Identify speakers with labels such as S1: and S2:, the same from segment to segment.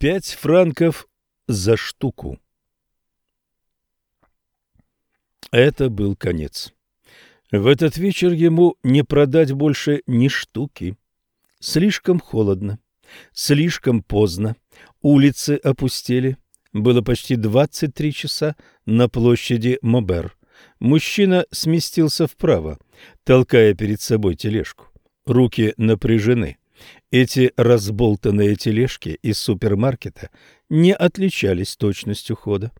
S1: Пять франков за штуку. Это был конец. В этот вечер ему не продать больше ни штуки. Слишком холодно, слишком поздно, улицы опустели. Было почти 23 часа на площади Мобер. Мужчина сместился вправо, толкая перед собой тележку. Руки напряжены. Эти разболтанные тележки из супермаркета не отличались точностью хода.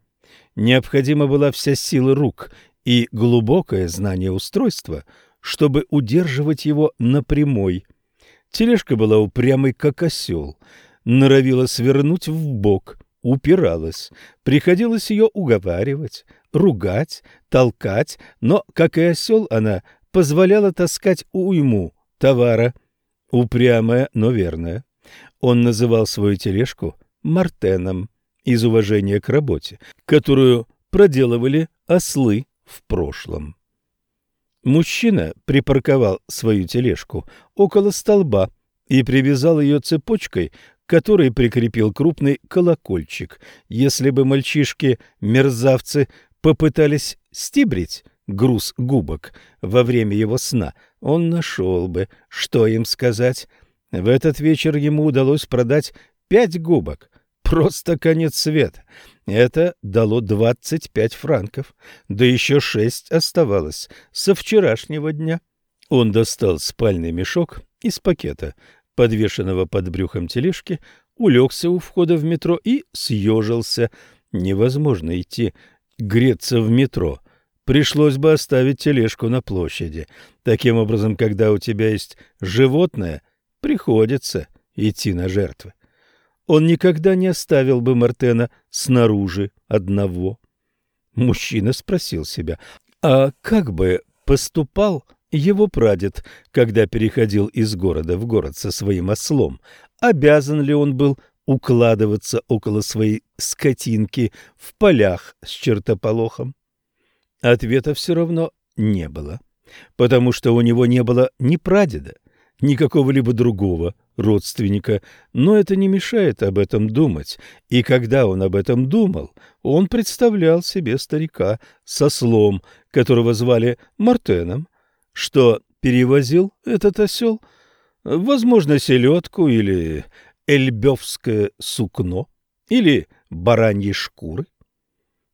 S1: Необходима была вся сила рук и глубокое знание устройства, чтобы удерживать его на прямой. Тележка была упрямой, как осел, норовила свернуть в бок, упиралась. Приходилось ее уговаривать, ругать, толкать, но, как и осел, она позволяла таскать уйму товара – упрямая, но верная. Он называл свою тележку Мартеном из уважения к работе, которую проделывали ослы в прошлом. Мужчина припарковал свою тележку около столба и привязал ее цепочкой, которой прикрепил крупный колокольчик. Если бы мальчишки-мерзавцы попытались стибрить груз губок во время его сна, он нашел бы, что им сказать. В этот вечер ему удалось продать пять губок. Просто конец света. Это дало двадцать пять франков, да еще шесть оставалось со вчерашнего дня. Он достал спальный мешок из пакета, подвешенного под брюхом тележки, улегся у входа в метро и съежился. Невозможно идти греться в метро пришлось бы оставить тележку на площади. Таким образом, когда у тебя есть животное, приходится идти на жертвы. Он никогда не оставил бы Мартена снаружи одного. Мужчина спросил себя, а как бы поступал его прадед, когда переходил из города в город со своим ослом? Обязан ли он был укладываться около своей скотинки в полях с чертополохом? Ответа все равно не было, потому что у него не было ни прадеда, ни какого-либо другого родственника, но это не мешает об этом думать, и когда он об этом думал, он представлял себе старика со слом, которого звали Мартеном, что перевозил этот осел, возможно, селедку или эльбевское сукно, или бараньи шкуры.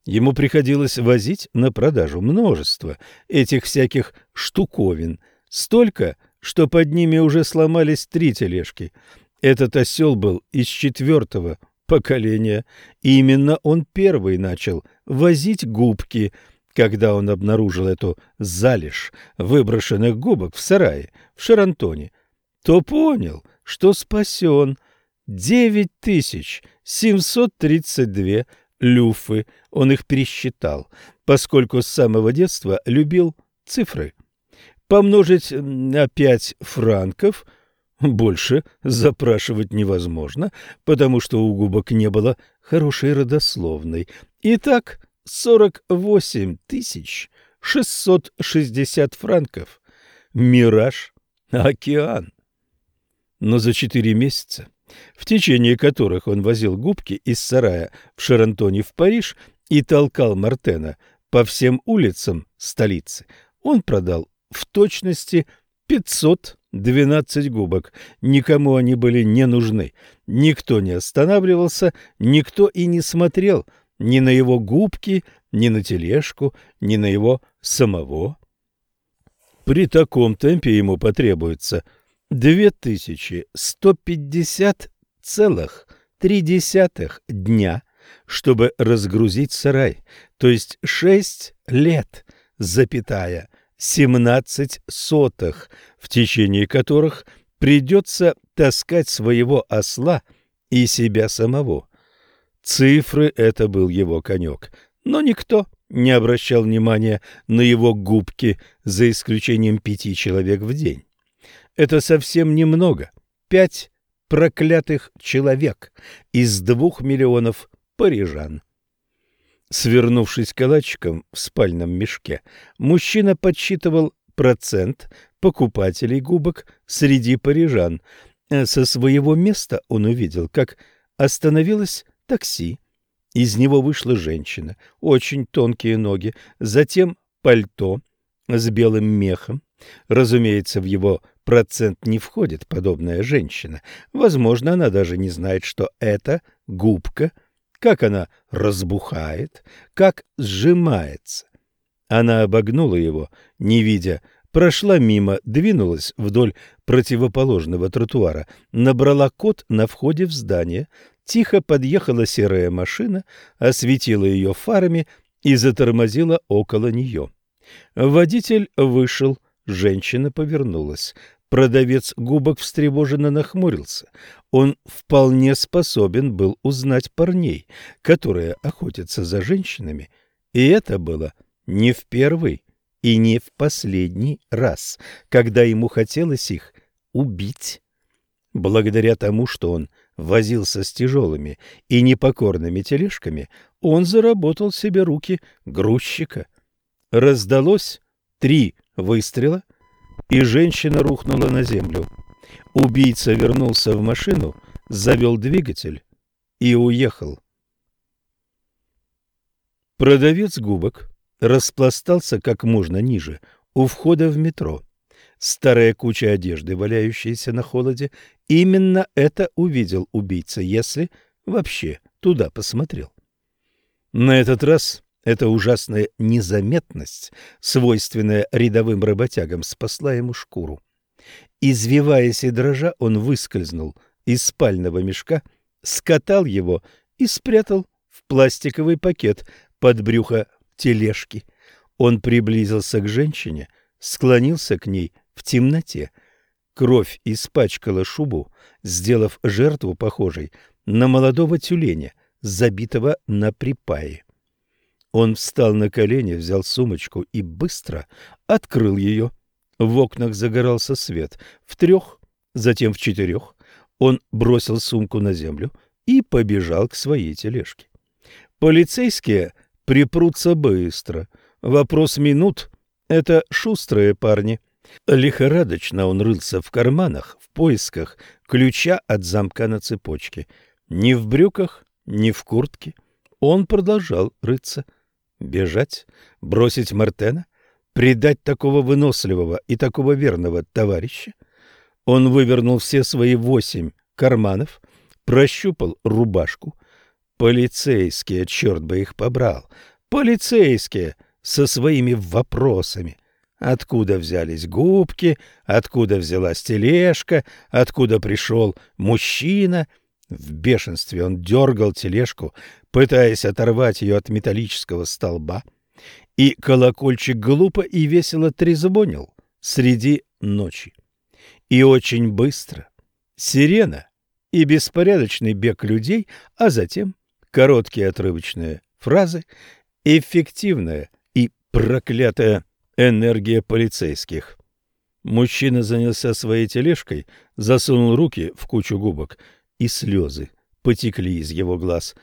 S1: Ему приходилось возить на продажу множество этих всяких штуковин, столько, что под ними уже сломались три тележки. Этот осел был из четвертого поколения, и именно он первый начал возить губки, когда он обнаружил эту залежь выброшенных губок в сарае в Шарантоне, то понял, что спасен. 9732 люфы, он их пересчитал, поскольку с самого детства любил цифры. Помножить на пять франков больше запрашивать невозможно, потому что у губок не было хорошей родословной. Итак, сорок восемь тысяч шестьсот шестьдесят франков. Мираж, океан. Но за четыре месяца в течение которых он возил губки из сарая в Шарантоне в Париж и толкал Мартена по всем улицам столицы, он продал в точности 512 губок. Никому они были не нужны. Никто не останавливался, никто и не смотрел ни на его губки, ни на тележку, ни на его самого. При таком темпе ему потребуется две тысячи сто пятьдесят целых три десятых дня, чтобы разгрузить сарай, то есть шесть лет, запятая, семнадцать сотых, в течение которых придется таскать своего осла и себя самого. Цифры — это был его конек, но никто не обращал внимания на его губки, за исключением пяти человек в день. Это совсем немного. Пять проклятых человек из двух миллионов парижан. Свернувшись калачиком в спальном мешке, мужчина подсчитывал процент покупателей губок среди парижан. Со своего места он увидел, как остановилось такси. Из него вышла женщина, очень тонкие ноги, затем пальто с белым мехом. Разумеется, в его процент не входит подобная женщина. Возможно, она даже не знает, что это губка, как она разбухает, как сжимается. Она обогнула его, не видя, прошла мимо, двинулась вдоль противоположного тротуара, набрала код на входе в здание, тихо подъехала серая машина, осветила ее фарами и затормозила около нее. Водитель вышел, женщина повернулась. Продавец губок встревоженно нахмурился. Он вполне способен был узнать парней, которые охотятся за женщинами, и это было не в первый и не в последний раз, когда ему хотелось их убить. Благодаря тому, что он возился с тяжелыми и непокорными тележками, он заработал себе руки грузчика. Раздалось три выстрела, и женщина рухнула на землю. Убийца вернулся в машину, завел двигатель и уехал. Продавец губок распластался как можно ниже, у входа в метро. Старая куча одежды, валяющаяся на холоде, именно это увидел убийца, если вообще туда посмотрел. На этот раз эта ужасная незаметность, свойственная рядовым работягам, спасла ему шкуру. Извиваясь и дрожа, он выскользнул из спального мешка, скатал его и спрятал в пластиковый пакет под брюхо тележки. Он приблизился к женщине, склонился к ней в темноте. Кровь испачкала шубу, сделав жертву похожей на молодого тюленя, забитого на припае. Он встал на колени, взял сумочку и быстро открыл ее. В окнах загорался свет. В трех, затем в четырех. Он бросил сумку на землю и побежал к своей тележке. Полицейские припрутся быстро. Вопрос минут — это шустрые парни. Лихорадочно он рылся в карманах в поисках ключа от замка на цепочке. Ни в брюках, ни в куртке. Он продолжал рыться. Бежать? Бросить Мартена? Предать такого выносливого и такого верного товарища? Он вывернул все свои восемь карманов, прощупал рубашку, Полицейские, черт бы их побрал, полицейские со своими вопросами. Откуда взялись губки, откуда взялась тележка, откуда пришел мужчина? В бешенстве он дергал тележку, пытаясь оторвать ее от металлического столба, и колокольчик глупо и весело трезвонил среди ночи. И очень быстро сирена и беспорядочный бег людей, а затем короткие отрывочные фразы, эффективная и проклятая энергия полицейских. Мужчина занялся своей тележкой, засунул руки в кучу губок, и слезы потекли из его глаз.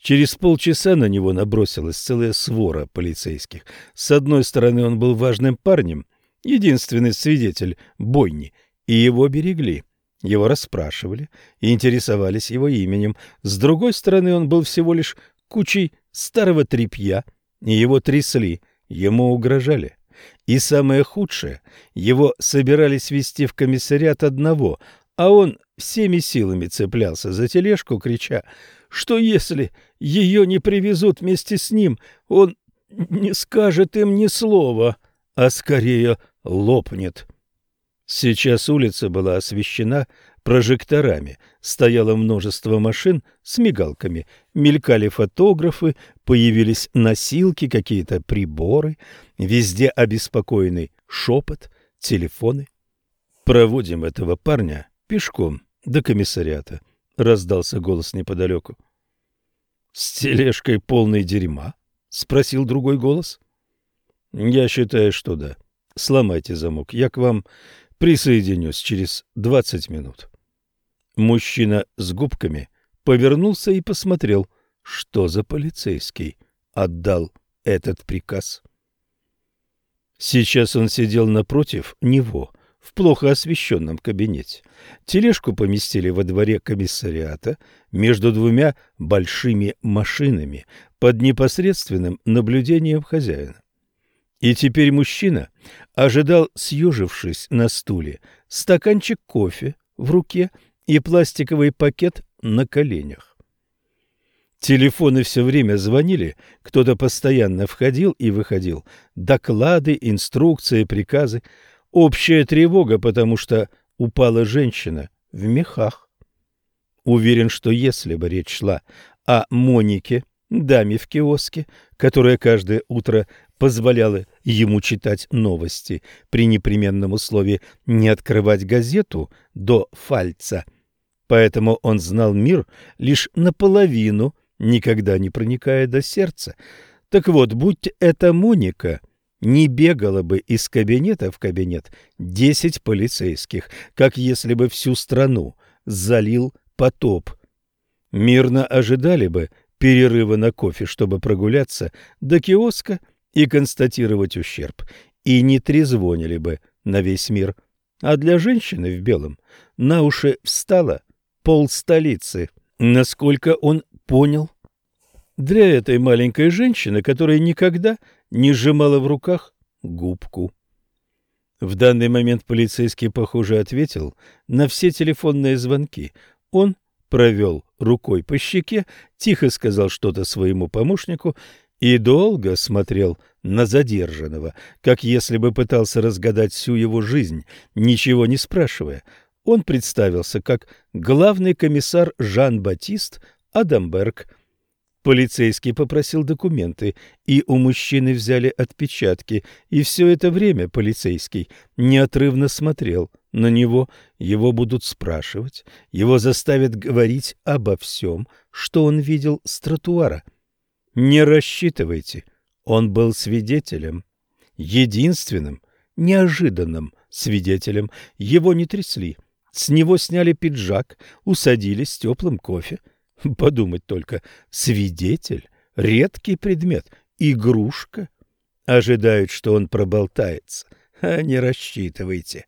S1: Через полчаса на него набросилась целая свора полицейских. С одной стороны, он был важным парнем, единственный свидетель бойни, и его берегли. Его расспрашивали и интересовались его именем. С другой стороны, он был всего лишь кучей старого тряпья, и его трясли, ему угрожали. И самое худшее, его собирались вести в комиссариат одного, а он всеми силами цеплялся за тележку, крича, что если ее не привезут вместе с ним, он не скажет им ни слова, а скорее лопнет. Сейчас улица была освещена прожекторами, стояло множество машин с мигалками, мелькали фотографы, появились носилки, какие-то приборы, везде обеспокоенный шепот, телефоны. «Проводим этого парня пешком до комиссариата», — раздался голос неподалеку. «С тележкой полной дерьма?» — спросил другой голос. «Я считаю, что да. Сломайте замок, я к вам Присоединюсь через двадцать минут. Мужчина с губками повернулся и посмотрел, что за полицейский отдал этот приказ. Сейчас он сидел напротив него в плохо освещенном кабинете. Тележку поместили во дворе комиссариата между двумя большими машинами под непосредственным наблюдением хозяина. И теперь мужчина ожидал, съежившись на стуле, стаканчик кофе в руке и пластиковый пакет на коленях. Телефоны все время звонили, кто-то постоянно входил и выходил. Доклады, инструкции, приказы. Общая тревога, потому что упала женщина в мехах. Уверен, что если бы речь шла о Монике, даме в киоске, которая каждое утро позволяла ему читать новости при непременном условии не открывать газету до фальца. Поэтому он знал мир лишь наполовину, никогда не проникая до сердца. Так вот, будь это Моника, не бегало бы из кабинета в кабинет десять полицейских, как если бы всю страну залил потоп. Мирно ожидали бы перерыва на кофе, чтобы прогуляться до киоска и констатировать ущерб, и не трезвонили бы на весь мир. А для женщины в белом на уши встала пол столицы. Насколько он понял, для этой маленькой женщины, которая никогда не сжимала в руках губку. В данный момент полицейский, похоже, ответил на все телефонные звонки. Он провел рукой по щеке, тихо сказал что-то своему помощнику и долго смотрел на задержанного, как если бы пытался разгадать всю его жизнь, ничего не спрашивая. Он представился как главный комиссар Жан-Батист Адамберг, Полицейский попросил документы, и у мужчины взяли отпечатки, и все это время полицейский неотрывно смотрел на него. Его будут спрашивать, его заставят говорить обо всем, что он видел с тротуара. Не рассчитывайте, он был свидетелем, единственным, неожиданным свидетелем. Его не трясли, с него сняли пиджак, усадили с теплым кофе. Подумать только, свидетель, редкий предмет, игрушка. Ожидают, что он проболтается, а не рассчитывайте.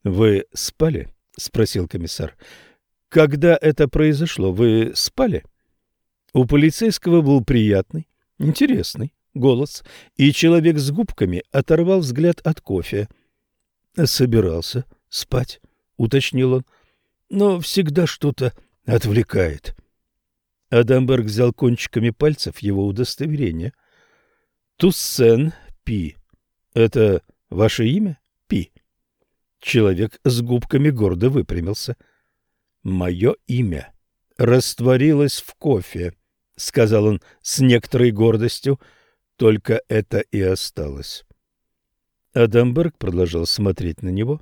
S1: — Вы спали? — спросил комиссар. — Когда это произошло, вы спали? У полицейского был приятный, интересный голос, и человек с губками оторвал взгляд от кофе. — Собирался спать, — уточнил он, — но всегда что-то Отвлекает. Адамберг взял кончиками пальцев его удостоверение. Туссен Пи. Это ваше имя? Пи. Человек с губками гордо выпрямился. Мое имя растворилось в кофе, сказал он с некоторой гордостью. Только это и осталось. Адамберг продолжал смотреть на него.